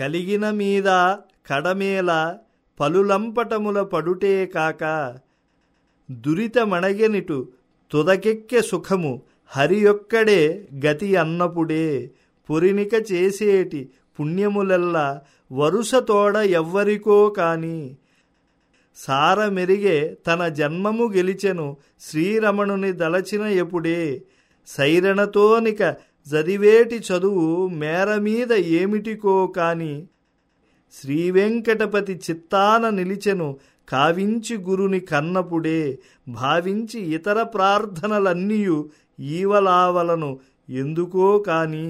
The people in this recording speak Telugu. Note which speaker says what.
Speaker 1: కలిగిన మీద కడమేల పలులంపటముల పడుటే కాక దురితమణగనిటు తుదకెక్కె సుఖము హరియొక్కడే గతి అన్నపుడే. పొరినిక చేసేటి పుణ్యములెల్లా వరుసతోడ ఎవ్వరికో కాని. సారమెరిగే తన జన్మము గెలిచెను శ్రీరమణుని దలచిన ఎప్పుడే సైరణతోనిక చదివేటి చదువు మేరమీద ఏమిటికో కాని శ్రీవెంకటపతి చిత్తాన నిలిచెను కావించి గురుని కన్నపుడే భావించి ఇతర ప్రార్థనలన్నీయు ఈవలావలను ఎందుకో కానీ